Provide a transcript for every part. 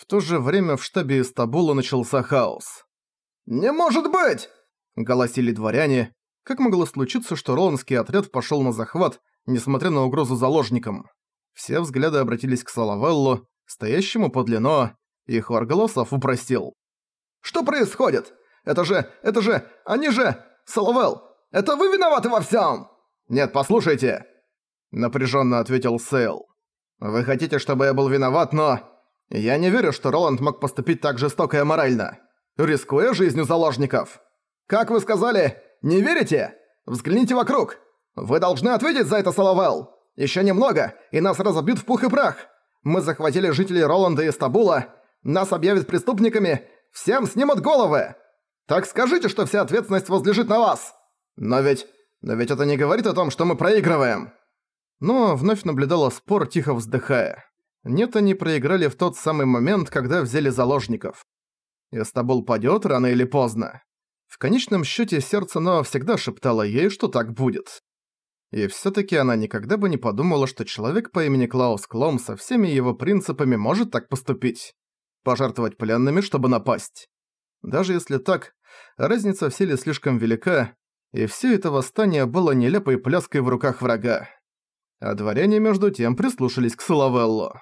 В то же время в штабе из Табула начался хаос. «Не может быть!» – голосили дворяне. Как могло случиться, что роландский отряд пошел на захват, несмотря на угрозу заложникам? Все взгляды обратились к Салавеллу, стоящему подле Ноа, и хор голосов упросил. «Что происходит? Это же... это же... они же... Салавелл, это вы виноваты во всем!» «Нет, послушайте!» Напряженно ответил Сейл. «Вы хотите, чтобы я был виноват, но... Я не верю, что Роланд мог поступить так жестоко и аморально, рискуя жизнью заложников. Как вы сказали, не верите? Взгляните вокруг. Вы должны ответить за это, Салавелл. Еще немного, и нас разобьют в пух и прах. Мы захватили жителей Роланда и Стабула. Нас объявят преступниками. Всем снимут головы. Так скажите, что вся ответственность возлежит на вас. Но ведь... Но ведь это не говорит о том, что мы проигрываем. Но вновь наблюдала спор, тихо вздыхая. Нет, они проиграли в тот самый момент, когда взяли заложников. Истабул падёт рано или поздно. В конечном счёте сердце Ноа всегда шептало ей, что так будет. И всё-таки она никогда бы не подумала, что человек по имени Клаус Клом со всеми его принципами может так поступить. Пожертвовать пленными, чтобы напасть. Даже если так, разница в силе слишком велика, и всё это восстание было нелепой пляской в руках врага. А дворяне между тем прислушались к Салавеллу.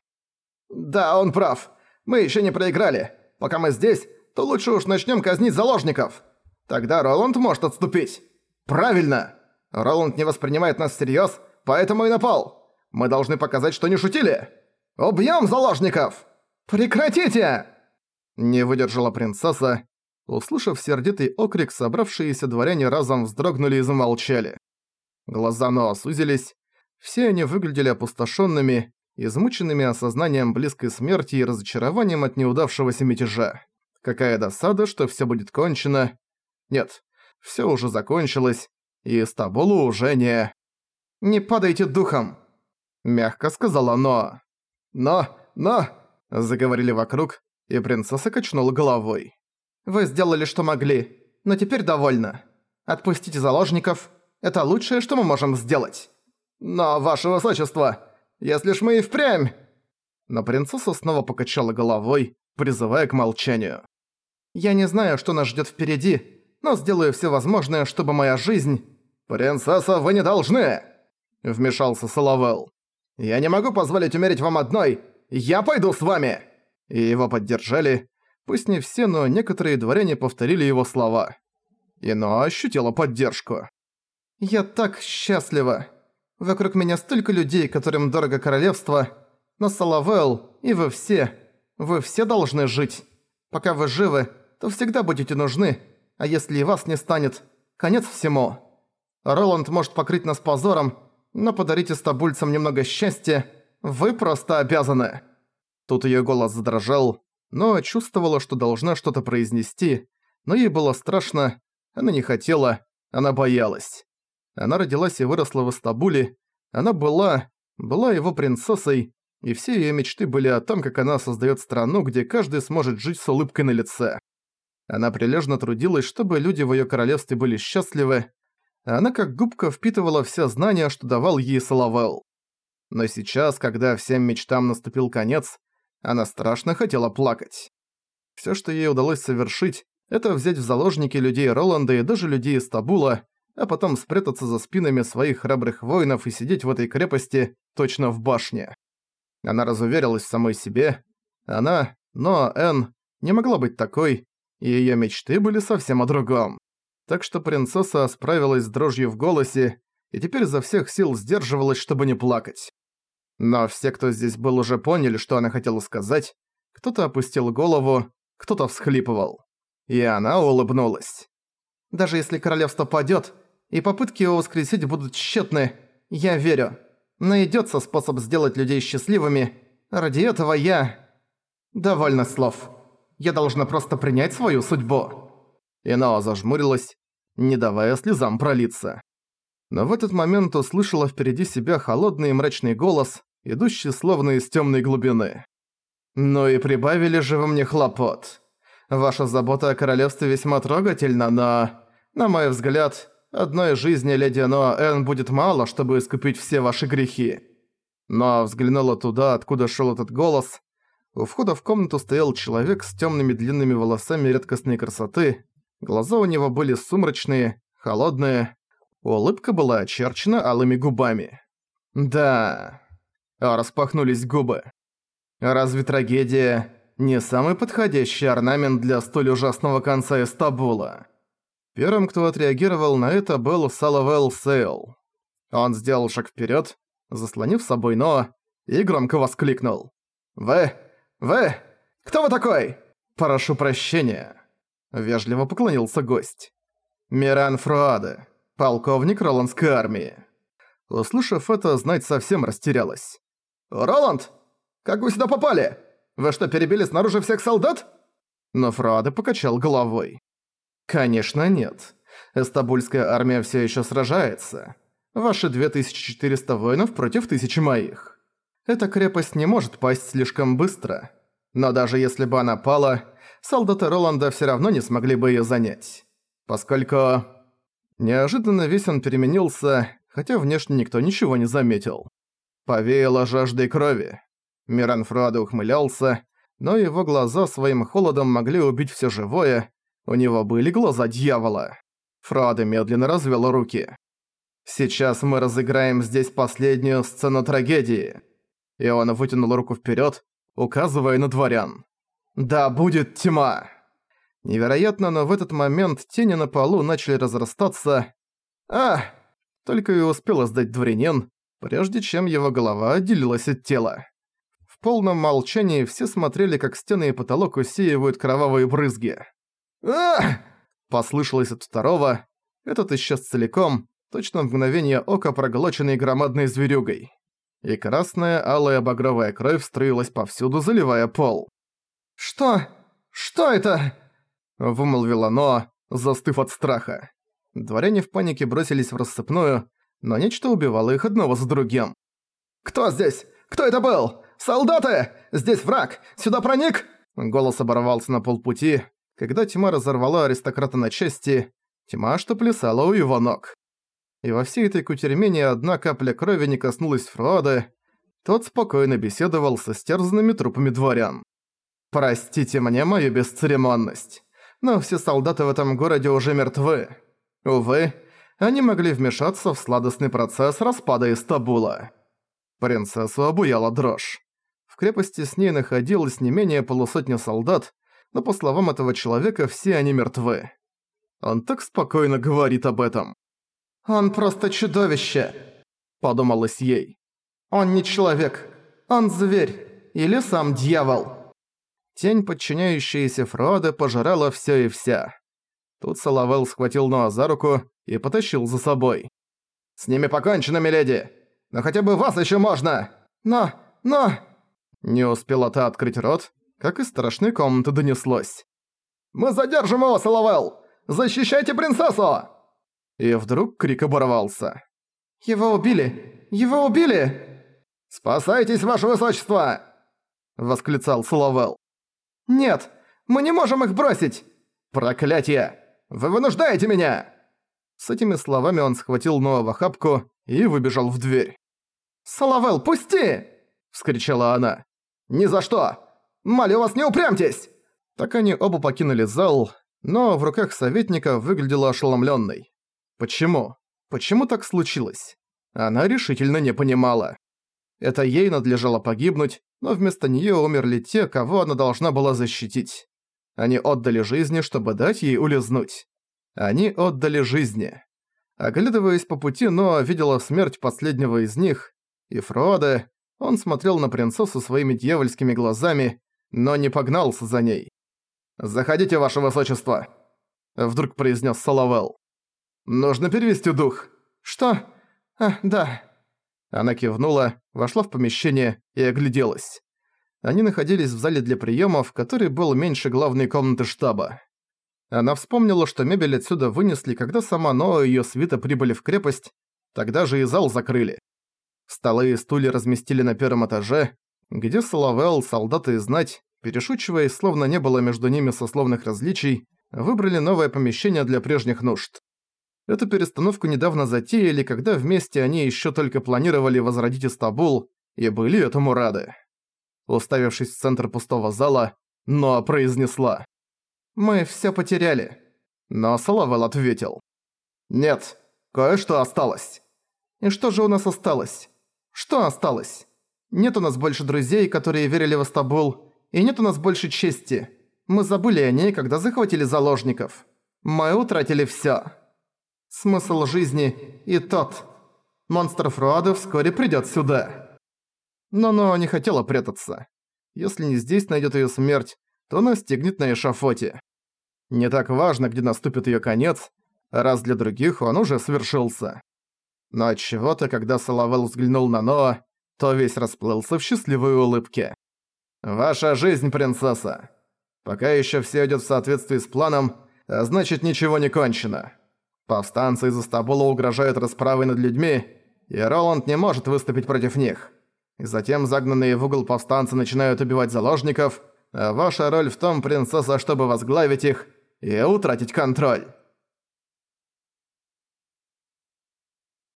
«Да, он прав. Мы еще не проиграли. Пока мы здесь, то лучше уж начнем казнить заложников. Тогда Роланд может отступить. Правильно! Роланд не воспринимает нас всерьез, поэтому и напал. Мы должны показать, что не шутили. Убьем заложников! Прекратите!» Не выдержала принцесса. Услышав сердитый окрик, собравшиеся дворяне разом вздрогнули и замолчали. Глаза Ноа сузились. Все они выглядели опустошенными, измученными осознанием близкой смерти и разочарованием от неудавшегося мятежа. Какая досада, что всё будет кончено. Нет, всё уже закончилось, и Стабулу уже не... «Не падайте духом!» – мягко сказала Ноа. «Но, но...» – заговорили вокруг, и принцесса качнула головой. «Вы сделали, что могли, но теперь довольно. Отпустите заложников. Это лучшее, что мы можем сделать. Но, ваше высочество, если ж мы и впрямь...» Но принцесса снова покачала головой, призывая к молчанию. «Я не знаю, что нас ждёт впереди, но сделаю всё возможное, чтобы моя жизнь...» «Принцесса, вы не должны!» Вмешался Соловел. «Я не могу позволить умереть вам одной! Я пойду с вами!» И его поддержали. Пусть не все, но некоторые дворяне повторили его слова. Ино ощутила поддержку. «Я так счастлива!» Вокруг меня столько людей, которым дорого королевство. Но Салавел, и вы все, вы все должны жить. Пока вы живы, то всегда будете нужны, а если и вас не станет, конец всему. Роланд может покрыть нас позором, но подарите стабульцам немного счастья, вы просто обязаны». Тут её голос задрожал, но чувствовала, что должна что-то произнести, но ей было страшно, она не хотела, она боялась. Она родилась и выросла в Астабуле. Она была... была его принцессой, и все её мечты были о том, как она создаёт страну, где каждый сможет жить с улыбкой на лице. Она прилежно трудилась, чтобы люди в её королевстве были счастливы, она как губка впитывала все знания, что давал ей Салавел. Но сейчас, когда всем мечтам наступил конец, она страшно хотела плакать. Всё, что ей удалось совершить, это взять в заложники людей Роланда и даже людей из Табула, а потом спрятаться за спинами своих храбрых воинов и сидеть в этой крепости, точно в башне. Она разуверилась в самой себе. Она, но Энн, не могла быть такой, и её мечты были совсем о другом. Так что принцесса справилась с дрожью в голосе и теперь за всех сил сдерживалась, чтобы не плакать. Но все, кто здесь был, уже поняли, что она хотела сказать. Кто-то опустил голову, кто-то всхлипывал. И она улыбнулась. «Даже если королевство падёт, и попытки его воскресить будут тщетны. Я верю. Найдётся способ сделать людей счастливыми. Ради этого я... Довольно слов. Я должна просто принять свою судьбу». Инао зажмурилась, не давая слезам пролиться. Но в этот момент услышала впереди себя холодный и мрачный голос, идущий словно из тёмной глубины. «Ну и прибавили же вы мне хлопот. Ваша забота о королевстве весьма трогательна, но, на мой взгляд, одной жизни леди Ноа Энн будет мало, чтобы искупить все ваши грехи». Но взглянула туда, откуда шел этот голос, У входа в комнату стоял человек с темными длинными волосами редкостной красоты. Глаза у него были сумрачные, холодные. Улыбка была очерчена алыми губами. Да, распахнулись губы. Разве трагедия не самый подходящий орнамент для столь ужасного конца Эстабула? Первым, кто отреагировал на это, был Салавел Сейл. Он сделал шаг вперед, заслонив собой Ноа, и громко воскликнул. «Вы! Вы! Кто вы такой? Прошу прощения!» Вежливо поклонился гость. «Миран Фруаде, полковник Роландской армии». Услышав это, знать совсем растерялась. «Роланд! Как вы сюда попали? Вы что, перебили снаружи всех солдат?» Но Фруаде покачал головой. «Конечно нет. Эстабульская армия все еще сражается. Ваши 2400 воинов против тысячи моих. Эта крепость не может пасть слишком быстро. Но даже если бы она пала, солдаты Роланда все равно не смогли бы ее занять. Поскольку... Неожиданно весь он переменился, хотя внешне никто ничего не заметил. Повеяло жаждой крови. Миран Фруаде ухмылялся, но его глаза своим холодом могли убить все живое, у него были глаза дьявола. Фрауде медленно развел руки. «Сейчас мы разыграем здесь последнюю сцену трагедии». И он вытянул руку вперед, указывая на дворян. «Да будет тьма!» Невероятно, но в этот момент тени на полу начали разрастаться. «А!» Только и успел сдать дворянин, прежде чем его голова отделилась от тела. В полном молчании все смотрели, как стены и потолок усеивают кровавые брызги. «Ах!» Послышалось от второго. Этот исчез целиком, точно в мгновение ока проглоченный громадной зверюгой. И красная, алая, багровая кровь струилась повсюду, заливая пол. «Что? Что это?» Вымолвила Ноа, застыв от страха. Дворяне в панике бросились в рассыпную, но нечто убивало их одного за другим. «Кто здесь? Кто это был? Солдаты! Здесь враг! Сюда проник!» Голос оборвался на полпути, когда тьма разорвала аристократа на части, тьма, что плясала у его ног. И во всей этой кутерьме ни одна капля крови не коснулась Фруада, тот спокойно беседовал со стерзанными трупами дворян. «Простите мне мою бесцеремонность, но все солдаты в этом городе уже мертвы. Увы, они могли вмешаться в сладостный процесс распада Истабула». Принцессу обуяла дрожь. В крепости с ней находилось не менее полусотни солдат, но по словам этого человека все они мертвы. Он так спокойно говорит об этом. «Он просто чудовище», — подумалось ей. «Он не человек, он зверь или сам дьявол». Тень, подчиняющаяся Фроаде, пожирала всё и вся. Тут Салавел схватил Ноа за руку и потащил за собой. «С ними покончено, миледи! Но хотя бы вас ещё можно! Но, но...» Не успела та открыть рот, как из страшной комнаты донеслось. «Мы задержим его, Салавел! Защищайте принцессу!» И вдруг крик оборвался. «Его убили! Его убили!» «Спасайтесь, ваше высочество!» Восклицал Салавел. «Нет, мы не можем их бросить!» «Проклятие! Вы вынуждаете меня!» С этими словами он схватил Ноа в охапку и выбежал в дверь. «Салавел, пусти!» – вскричала она. «Ни за что! Молю вас, не упрямьтесь!» Так они оба покинули зал, но в руках советника выглядела ошеломлённой. Почему? Почему так случилось? Она решительно не понимала. Это ей надлежало погибнуть, но вместо неё умерли те, кого она должна была защитить. Они отдали жизни, чтобы дать ей улизнуть. Они отдали жизни. Оглядываясь по пути, Ноа видела смерть последнего из них, и Фрода, он смотрел на принцессу своими дьявольскими глазами, но не погнался за ней. «Заходите, ваше высочество!» Вдруг произнес Салавел. «Нужно перевести дух». «Что? А, да». Она кивнула, вошла в помещение и огляделась. Они находились в зале для приемов, который был меньше главной комнаты штаба. Она вспомнила, что мебель отсюда вынесли, когда сама Ноа и её свита прибыли в крепость, тогда же и зал закрыли. Столы и стулья разместили на первом этаже, где Салавел, солдаты и знать, перешучиваясь, словно не было между ними сословных различий, выбрали новое помещение для прежних нужд. Эту перестановку недавно затеяли, когда вместе они еще только планировали возродить Истабул и были этому рады. уставившись в центр пустого зала, но произнесла. «Мы всё потеряли». Но Салавел ответил. «Нет, кое-что осталось». «И что же у нас осталось? Что осталось? Нет у нас больше друзей, которые верили в Астабул, и нет у нас больше чести. Мы забыли о ней, когда захватили заложников. Мы утратили всё. Смысл жизни и тот. Монстр Фруаду вскоре придёт сюда». Но-но не хотела прятаться. Если не здесь найдёт её смерть, то настигнет на эшафоте. Не так важно, где наступит её конец, раз для других он уже свершился. Но отчего-то, когда Салавел взглянул на Ноа, то весь расплылся в счастливой улыбке. «Ваша жизнь, принцесса. Пока ещё всё идёт в соответствии с планом, а значит ничего не кончено. Повстанцы из Астабула угрожают расправой над людьми, и Роланд не может выступить против них. И затем загнанные в угол повстанцы начинают убивать заложников, а ваша роль в том, принцесса, чтобы возглавить их и утратить контроль.